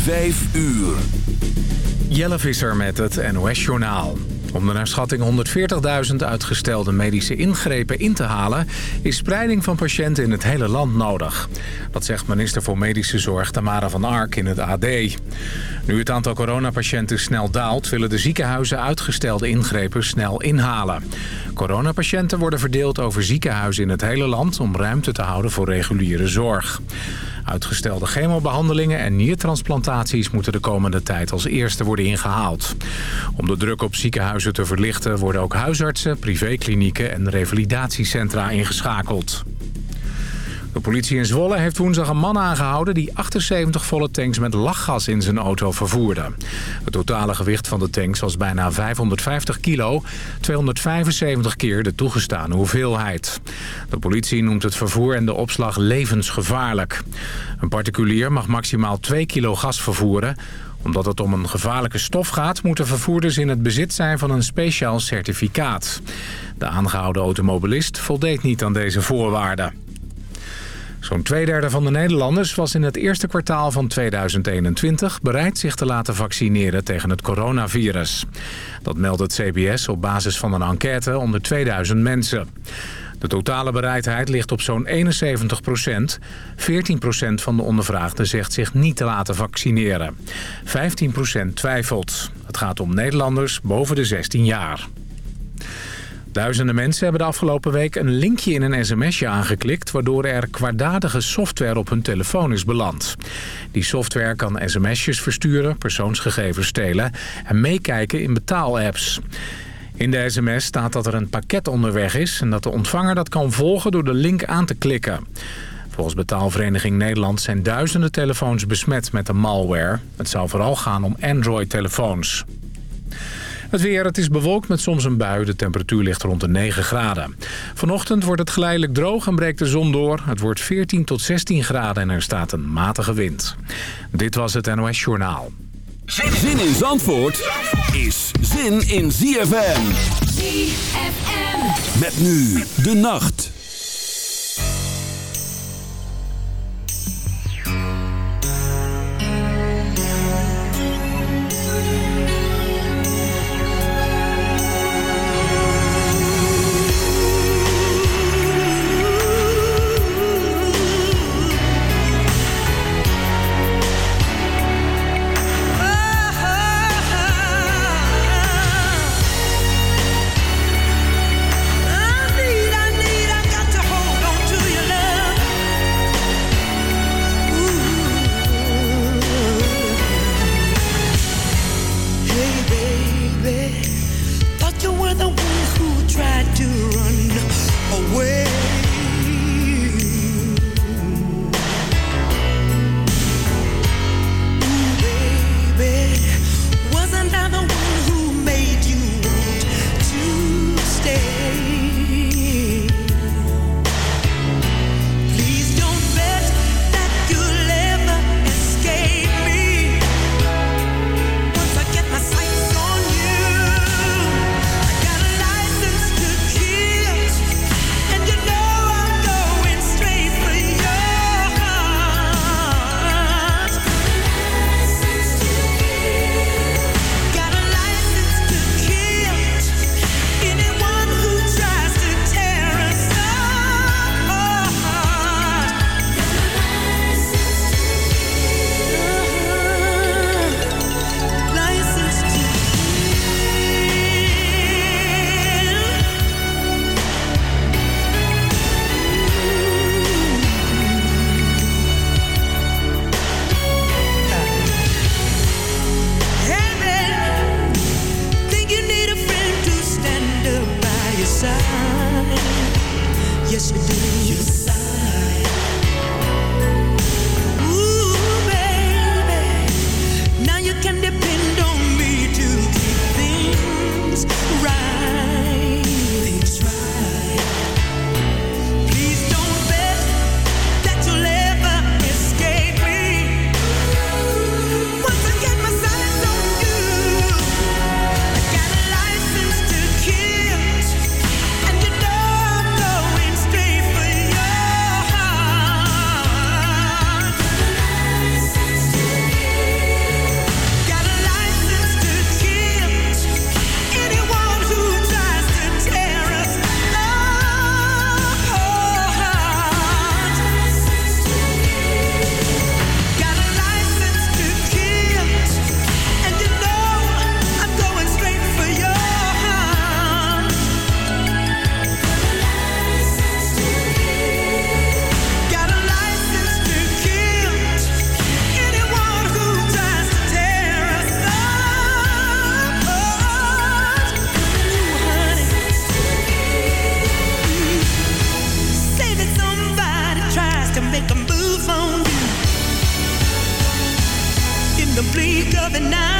Vijf uur. Jelle Visser met het NOS-journaal. Om de naar schatting 140.000 uitgestelde medische ingrepen in te halen... is spreiding van patiënten in het hele land nodig. Dat zegt minister voor Medische Zorg Tamara van Ark in het AD. Nu het aantal coronapatiënten snel daalt... willen de ziekenhuizen uitgestelde ingrepen snel inhalen. Coronapatiënten worden verdeeld over ziekenhuizen in het hele land... om ruimte te houden voor reguliere zorg. Uitgestelde chemobehandelingen en niertransplantaties moeten de komende tijd als eerste worden ingehaald. Om de druk op ziekenhuizen te verlichten worden ook huisartsen, privéklinieken en revalidatiecentra ingeschakeld. De politie in Zwolle heeft woensdag een man aangehouden... die 78 volle tanks met lachgas in zijn auto vervoerde. Het totale gewicht van de tanks was bijna 550 kilo... 275 keer de toegestane hoeveelheid. De politie noemt het vervoer en de opslag levensgevaarlijk. Een particulier mag maximaal 2 kilo gas vervoeren omdat het om een gevaarlijke stof gaat... moeten vervoerders in het bezit zijn van een speciaal certificaat. De aangehouden automobilist voldeed niet aan deze voorwaarden. Zo'n twee derde van de Nederlanders was in het eerste kwartaal van 2021 bereid zich te laten vaccineren tegen het coronavirus. Dat meldt het CBS op basis van een enquête onder 2000 mensen. De totale bereidheid ligt op zo'n 71 procent. 14 procent van de ondervraagden zegt zich niet te laten vaccineren. 15 procent twijfelt. Het gaat om Nederlanders boven de 16 jaar. Duizenden mensen hebben de afgelopen week een linkje in een sms'je aangeklikt... waardoor er kwaadaardige software op hun telefoon is beland. Die software kan sms'jes versturen, persoonsgegevens stelen... en meekijken in betaalapps. In de sms staat dat er een pakket onderweg is... en dat de ontvanger dat kan volgen door de link aan te klikken. Volgens Betaalvereniging Nederland zijn duizenden telefoons besmet met de malware. Het zou vooral gaan om Android-telefoons. Het weer, het is bewolkt met soms een bui. De temperatuur ligt rond de 9 graden. Vanochtend wordt het geleidelijk droog en breekt de zon door. Het wordt 14 tot 16 graden en er staat een matige wind. Dit was het NOS Journaal. Zin in Zandvoort is zin in ZFM. ZFM. Met nu de nacht. The night.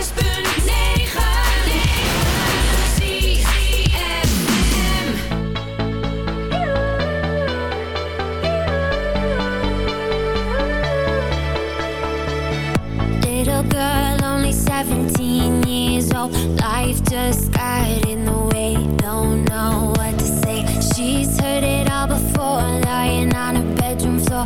Life just got in the way, don't know what to say. She's heard it all before, lying on her bedroom floor.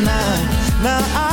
Now, Now I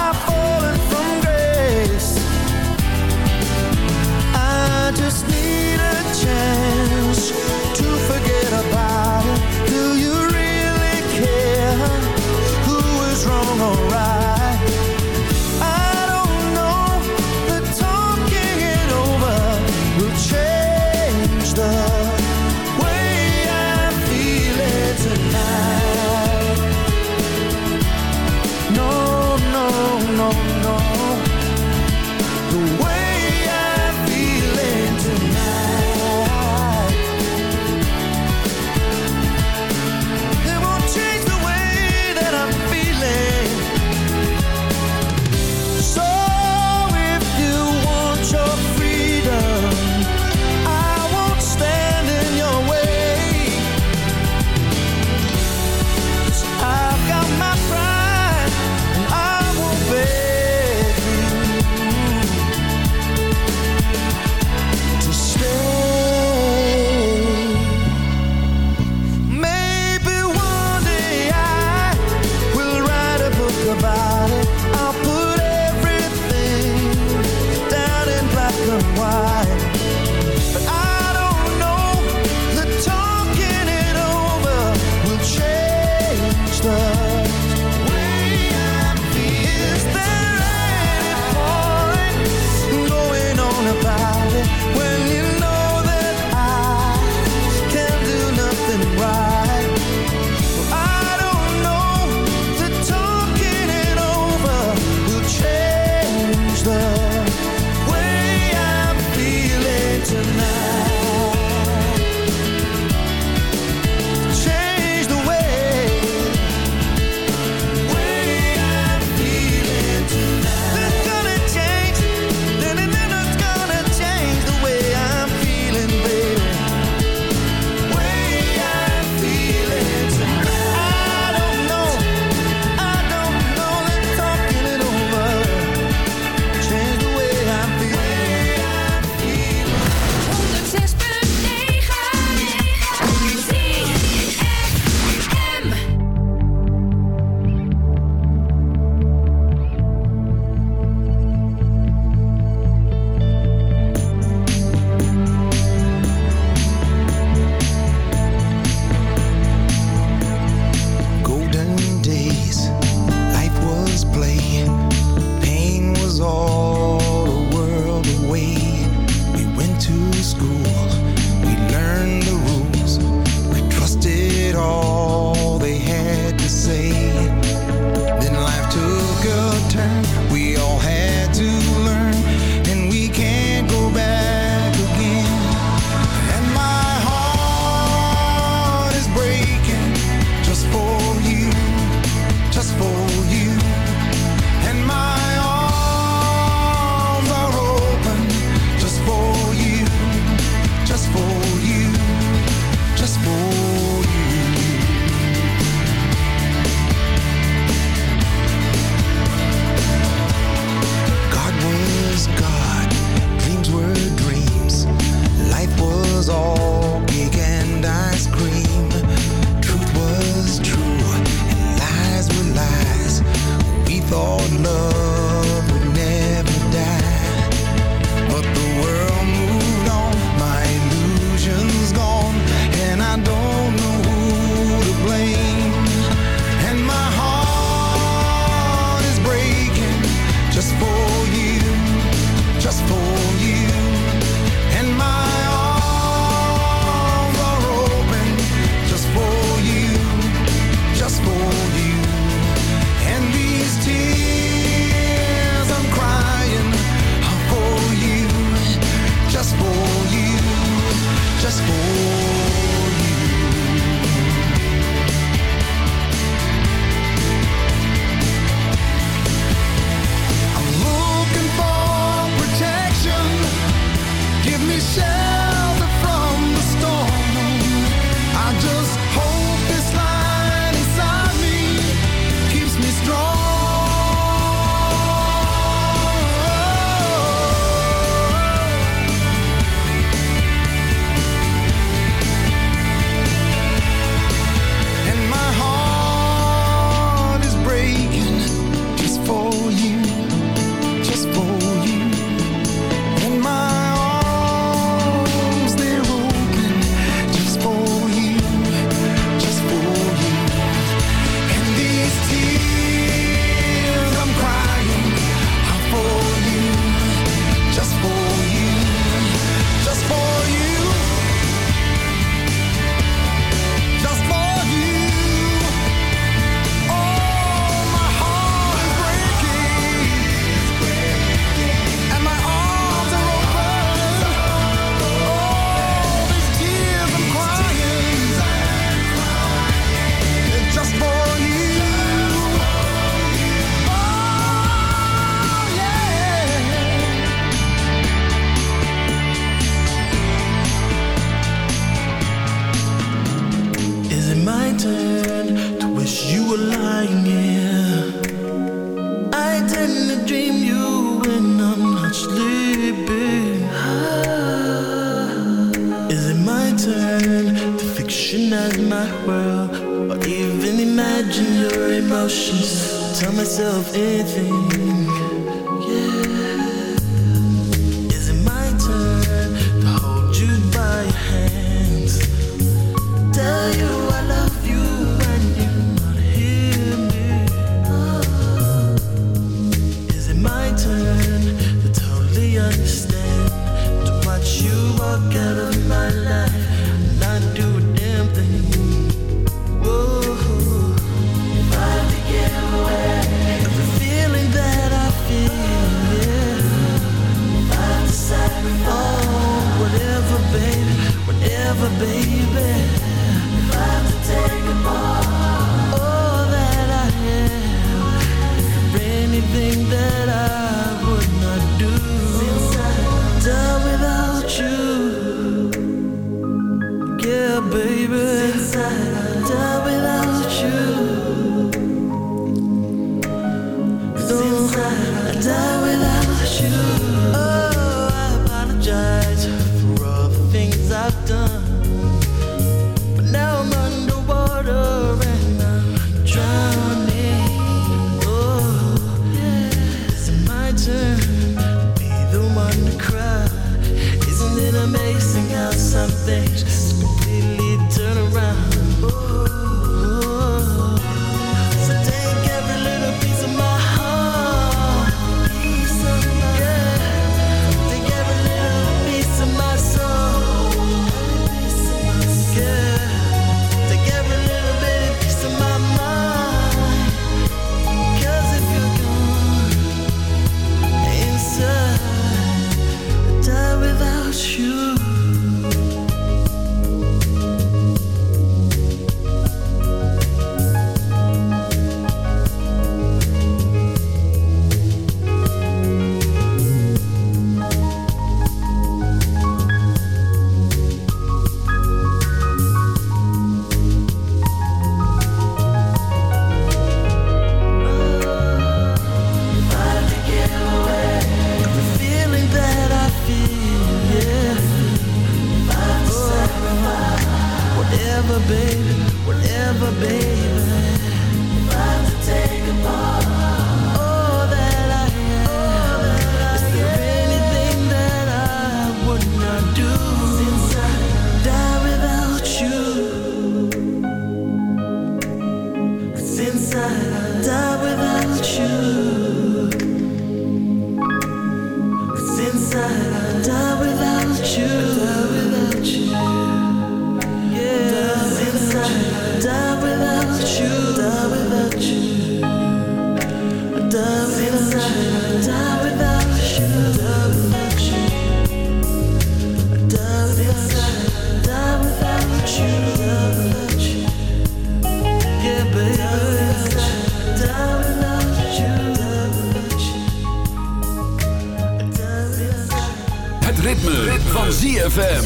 ZFM.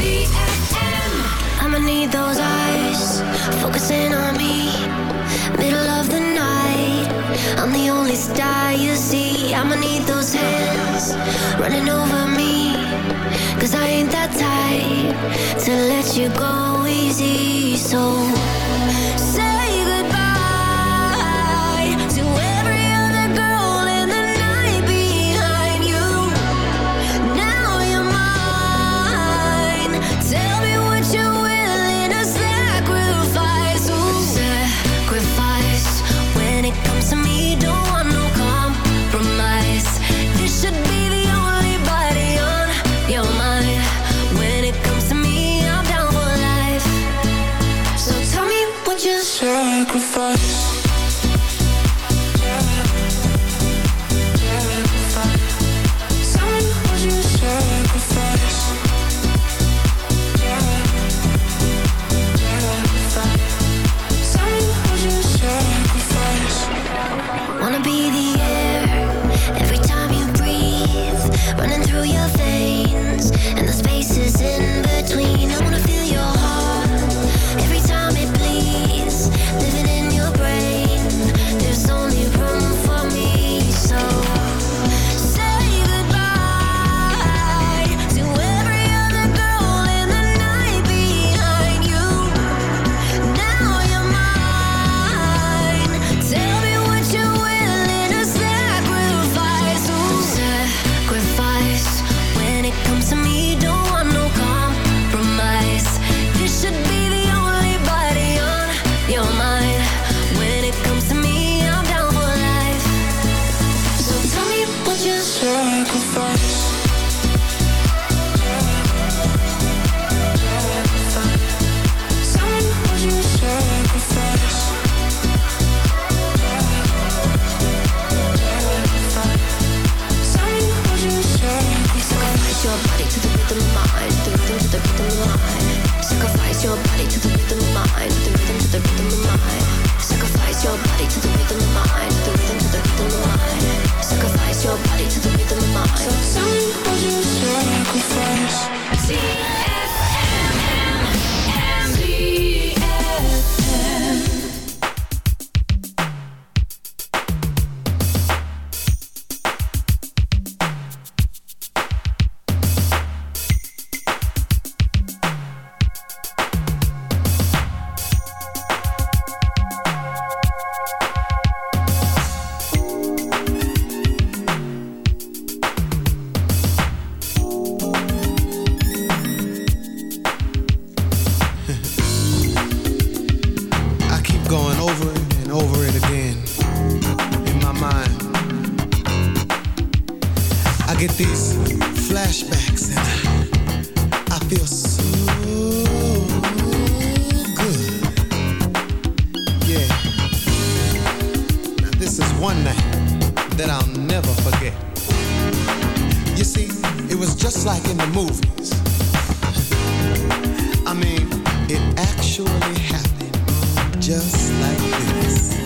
I'ma need those eyes focusing on me. Middle of the night, I'm the only star you see. I'ma need those hands running over me. Cause I ain't that tight to let you go easy. So It was just like in the movies. I mean, it actually happened just like this.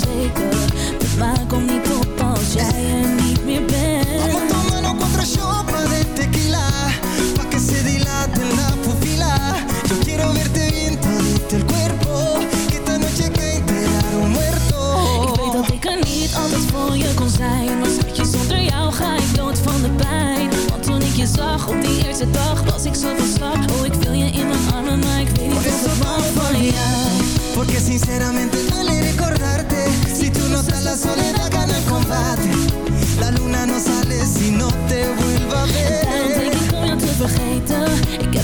Bezweken De maan komt niet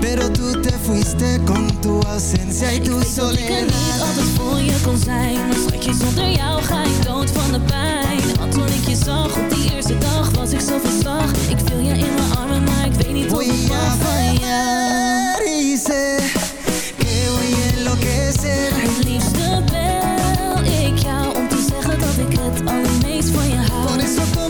Pero tú te fuiste con tu ausencia y Ik tu weet dat ik er niet soledad. altijd voor je kon zijn Maar schatje, zonder jou ga ik dood van de pijn Want toen ik je zag op die eerste dag was ik zo van slag Ik viel je in mijn armen, maar ik weet niet Voy ik mag van jou que voy a enloquecer. Het liefste bel ik jou om te zeggen dat ik het allermeest van je hou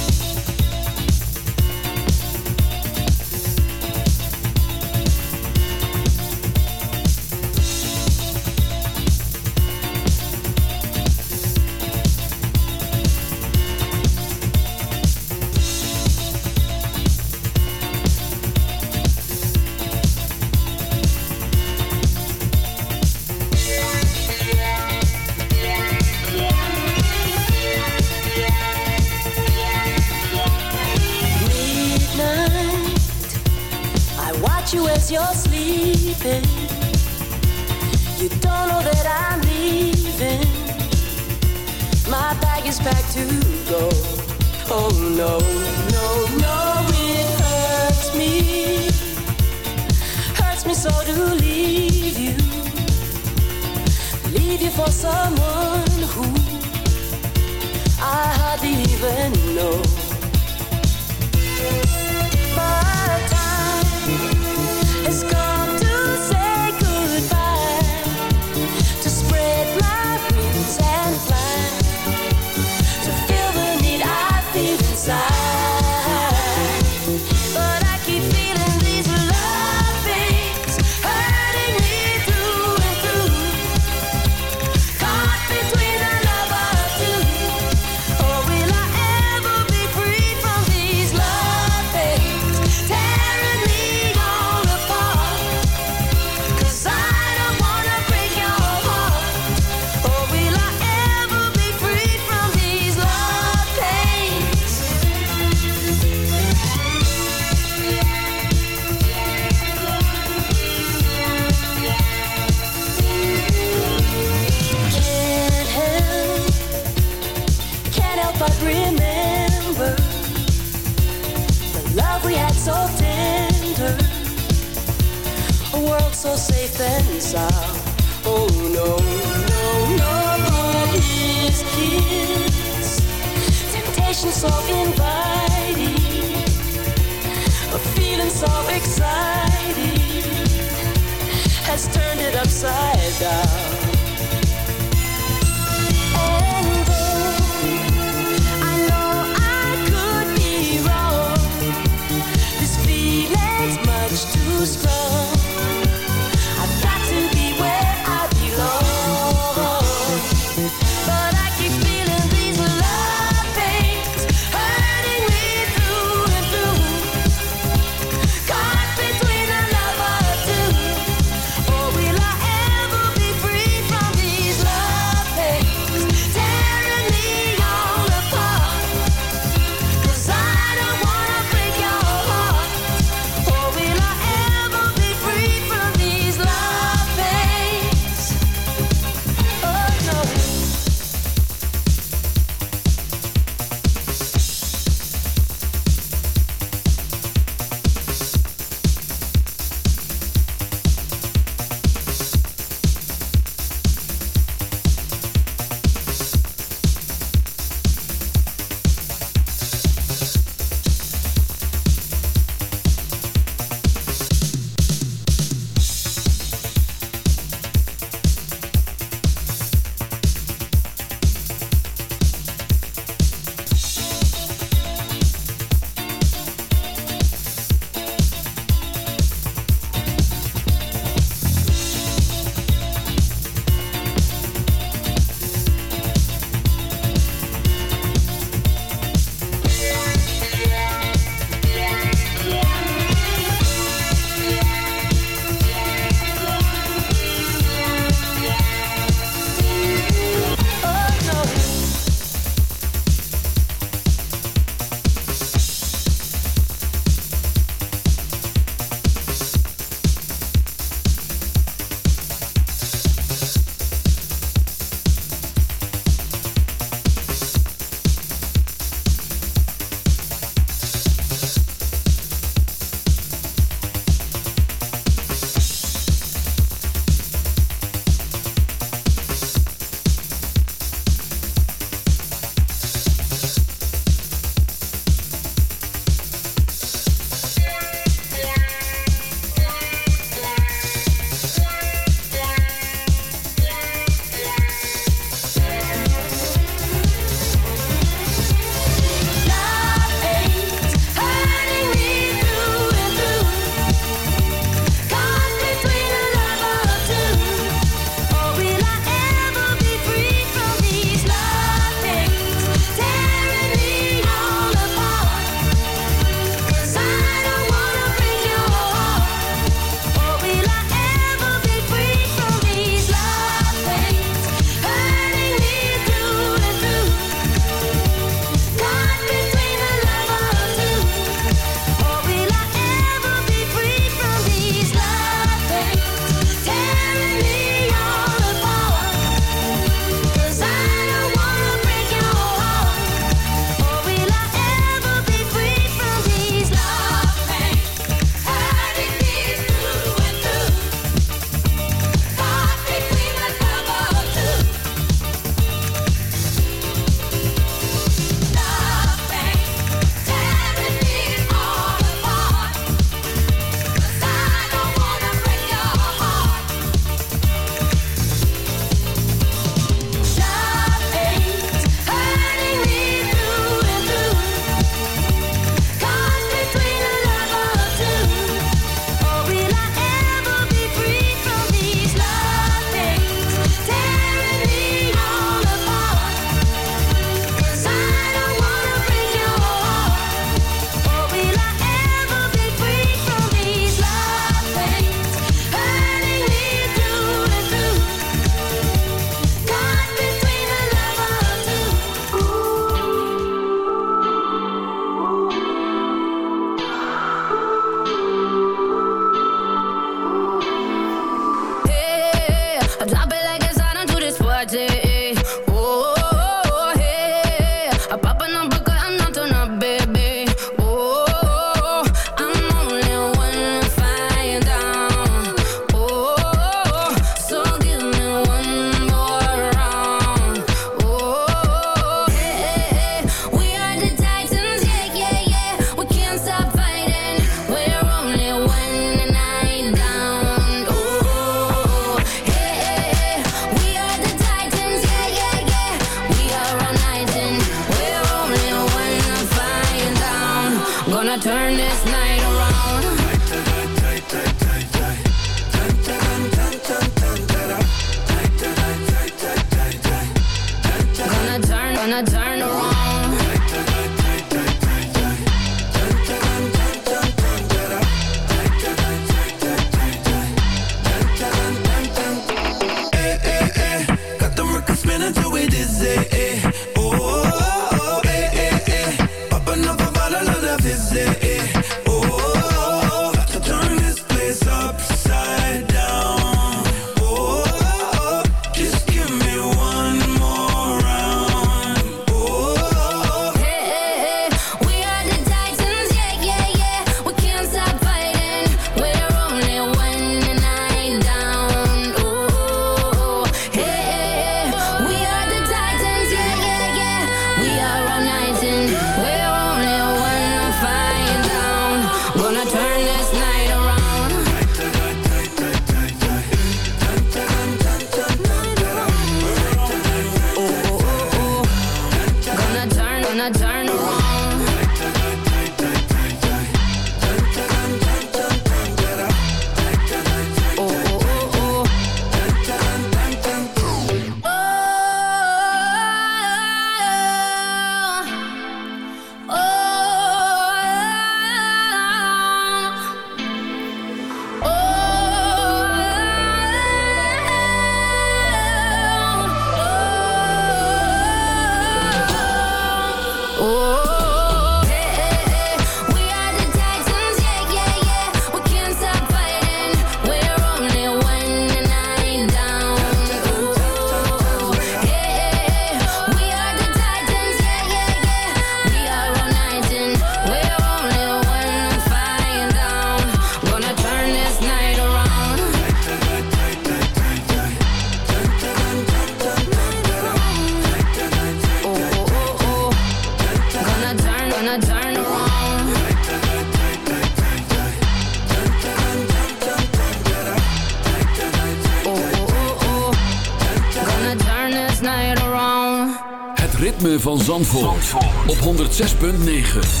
106.9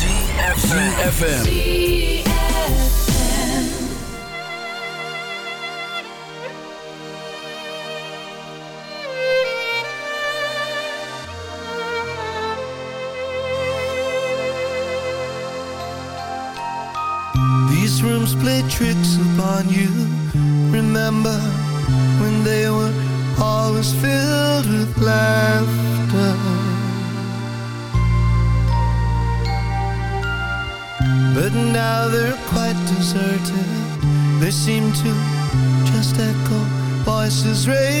was raised